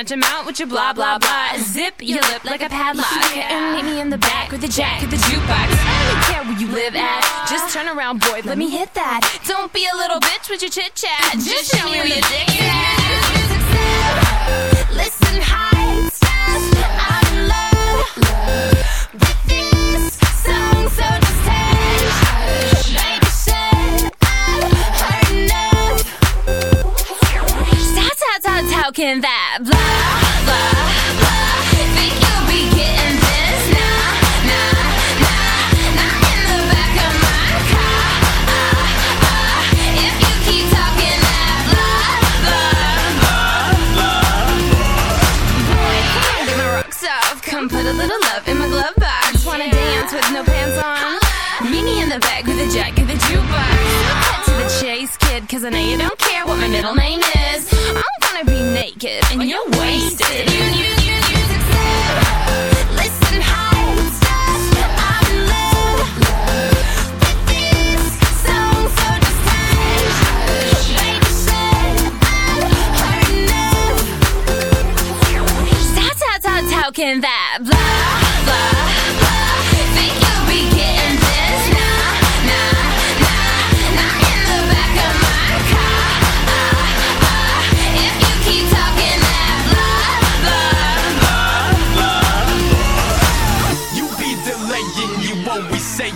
At your mouth with your blah blah blah. Zip your lip like a padlock. And meet me in the back with the jack of the jukebox. I don't care where you live at. Just turn around, boy. Let me hit that. Don't be a little bitch with your chit chat. Just show me where your dick is at. Listen, high. I'm in love talking that blah, blah, blah. Think you'll be getting this? Nah, nah, nah, nah. In the back of my car. Ah, ah. If you keep talking that blah, blah, blah. blah. Boy, get my rocks off. Come put a little love in my glove box. Wanna dance with no pants on? Me in the back with a jack of the jukebox. Cut to the chase, Cause I know you don't care what my middle name is. I'm gonna be naked and you're wasted. You, you, you, you say, listen, how I'm in love with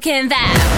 Can that?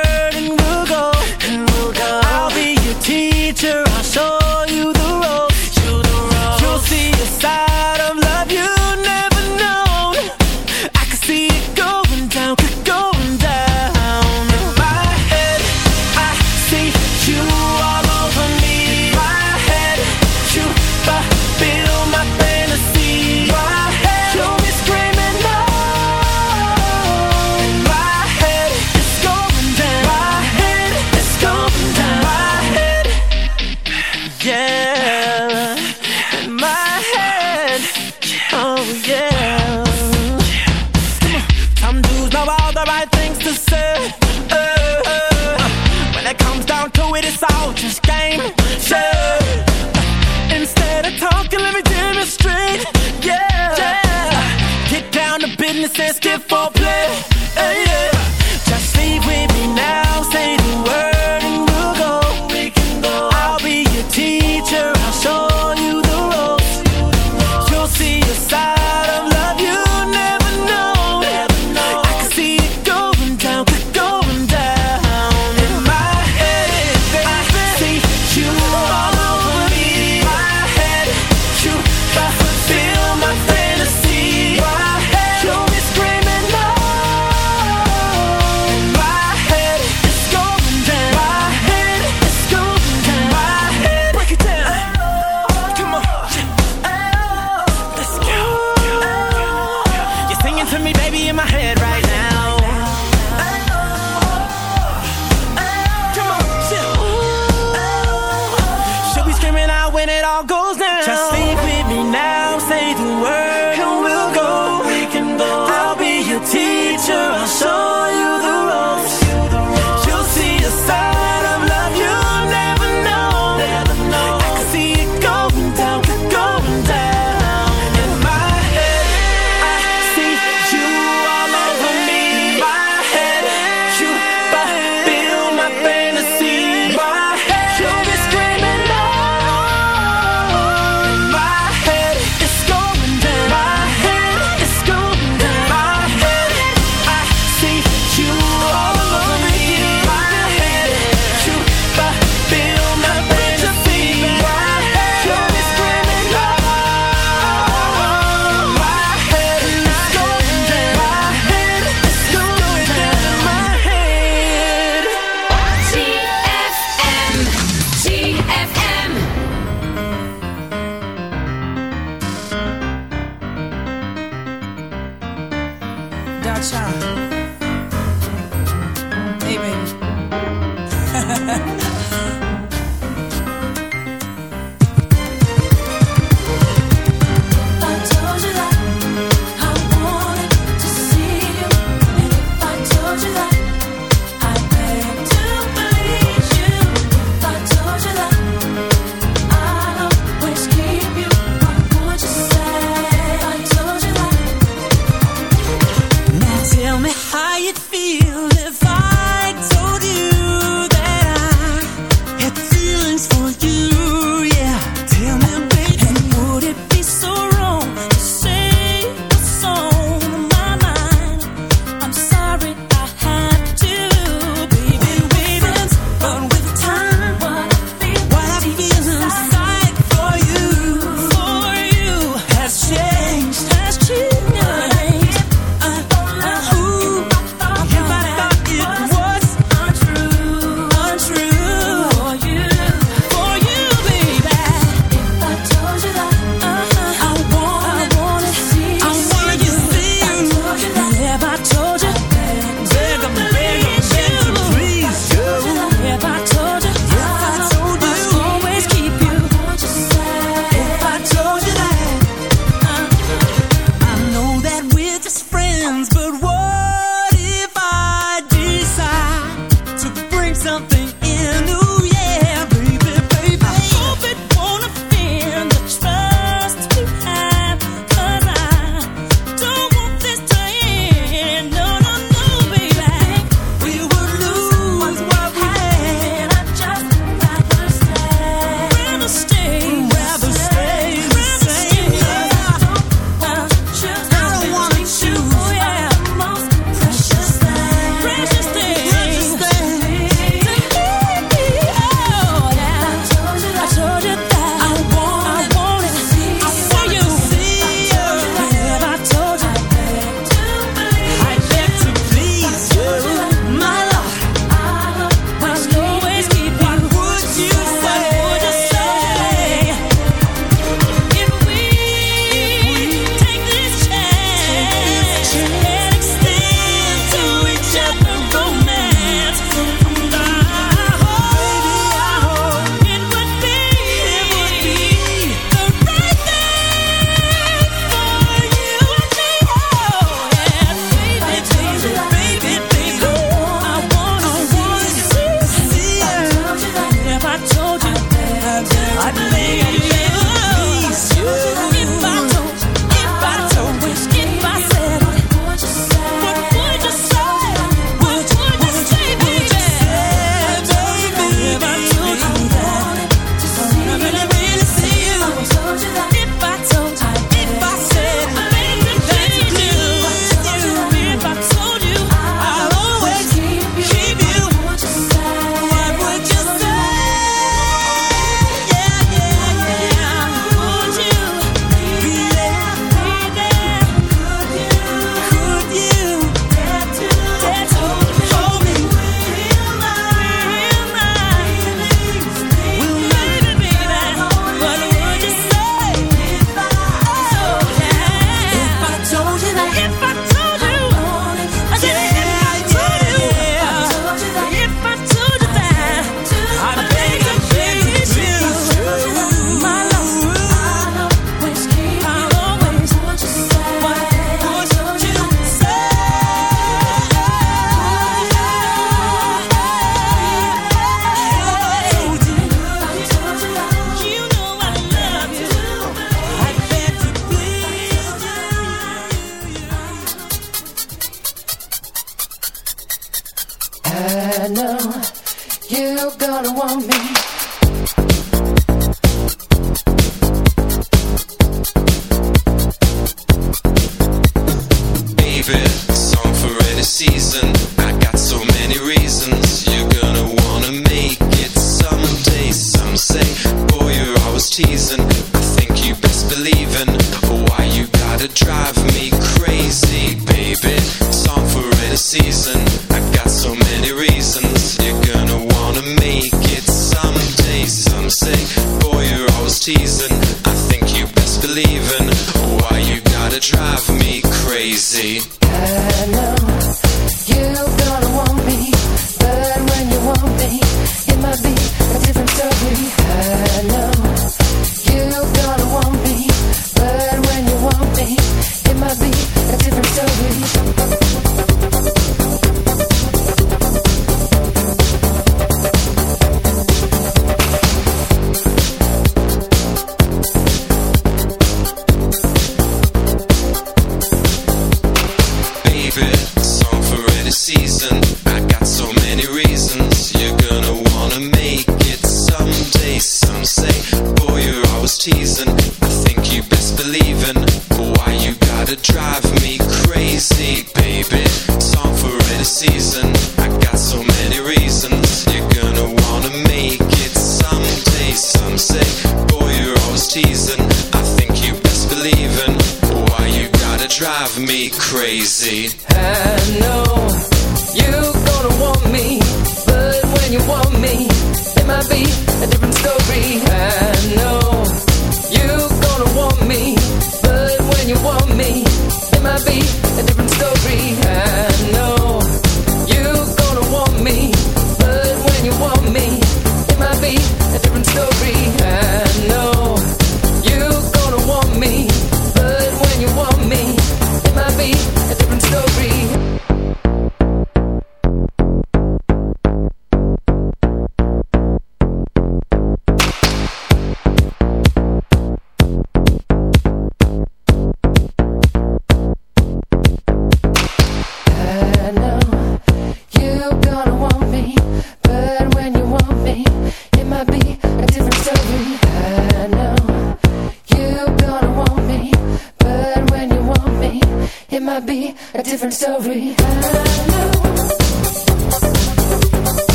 want me.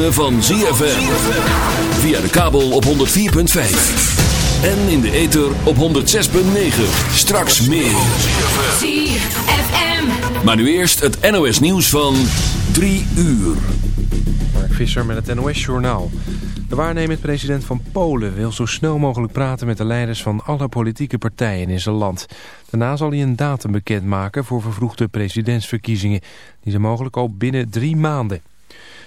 Ritme van ZFM. Via de kabel op 104.5. En in de ether op 106.9. Straks meer. ZFM. Maar nu eerst het NOS nieuws van 3 uur. Mark Visser met het NOS Journaal. De waarnemend president van Polen wil zo snel mogelijk praten met de leiders van alle politieke partijen in zijn land. Daarna zal hij een datum bekendmaken voor vervroegde presidentsverkiezingen. Die zijn mogelijk al binnen drie maanden.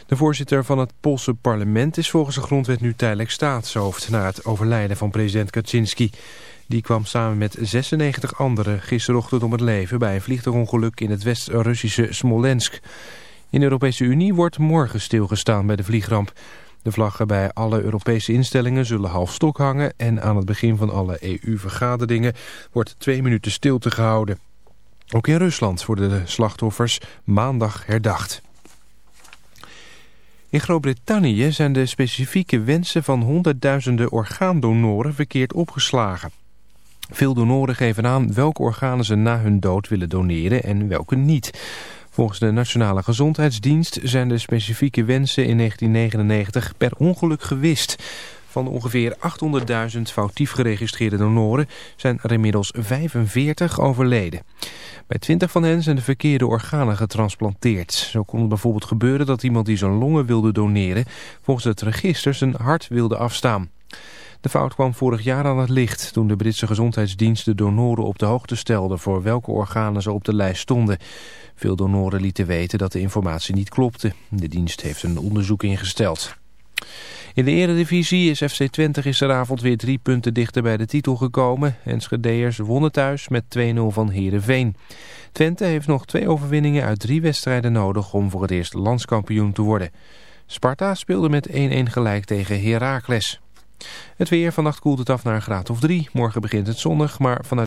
De voorzitter van het Poolse parlement is volgens de grondwet nu tijdelijk staatshoofd... na het overlijden van president Kaczynski. Die kwam samen met 96 anderen gisterochtend om het leven... bij een vliegtuigongeluk in het West-Russische Smolensk. In de Europese Unie wordt morgen stilgestaan bij de vliegramp. De vlaggen bij alle Europese instellingen zullen half stok hangen... en aan het begin van alle EU-vergaderingen wordt twee minuten stilte gehouden. Ook in Rusland worden de slachtoffers maandag herdacht. In Groot-Brittannië zijn de specifieke wensen van honderdduizenden orgaandonoren verkeerd opgeslagen. Veel donoren geven aan welke organen ze na hun dood willen doneren en welke niet. Volgens de Nationale Gezondheidsdienst zijn de specifieke wensen in 1999 per ongeluk gewist. Van de ongeveer 800.000 foutief geregistreerde donoren zijn er inmiddels 45 overleden. Bij 20 van hen zijn de verkeerde organen getransplanteerd. Zo kon het bijvoorbeeld gebeuren dat iemand die zijn longen wilde doneren... volgens het register zijn hart wilde afstaan. De fout kwam vorig jaar aan het licht toen de Britse gezondheidsdienst de donoren op de hoogte stelde voor welke organen ze op de lijst stonden. Veel donoren lieten weten dat de informatie niet klopte. De dienst heeft een onderzoek ingesteld. In de eredivisie is FC Twente gisteravond weer drie punten dichter bij de titel gekomen. Enschedeers wonnen thuis met 2-0 van Heerenveen. Twente heeft nog twee overwinningen uit drie wedstrijden nodig om voor het eerst landskampioen te worden. Sparta speelde met 1-1 gelijk tegen Heracles. Het weer, vannacht koelt het af naar een graad of 3. Morgen begint het zonnig, maar vanuit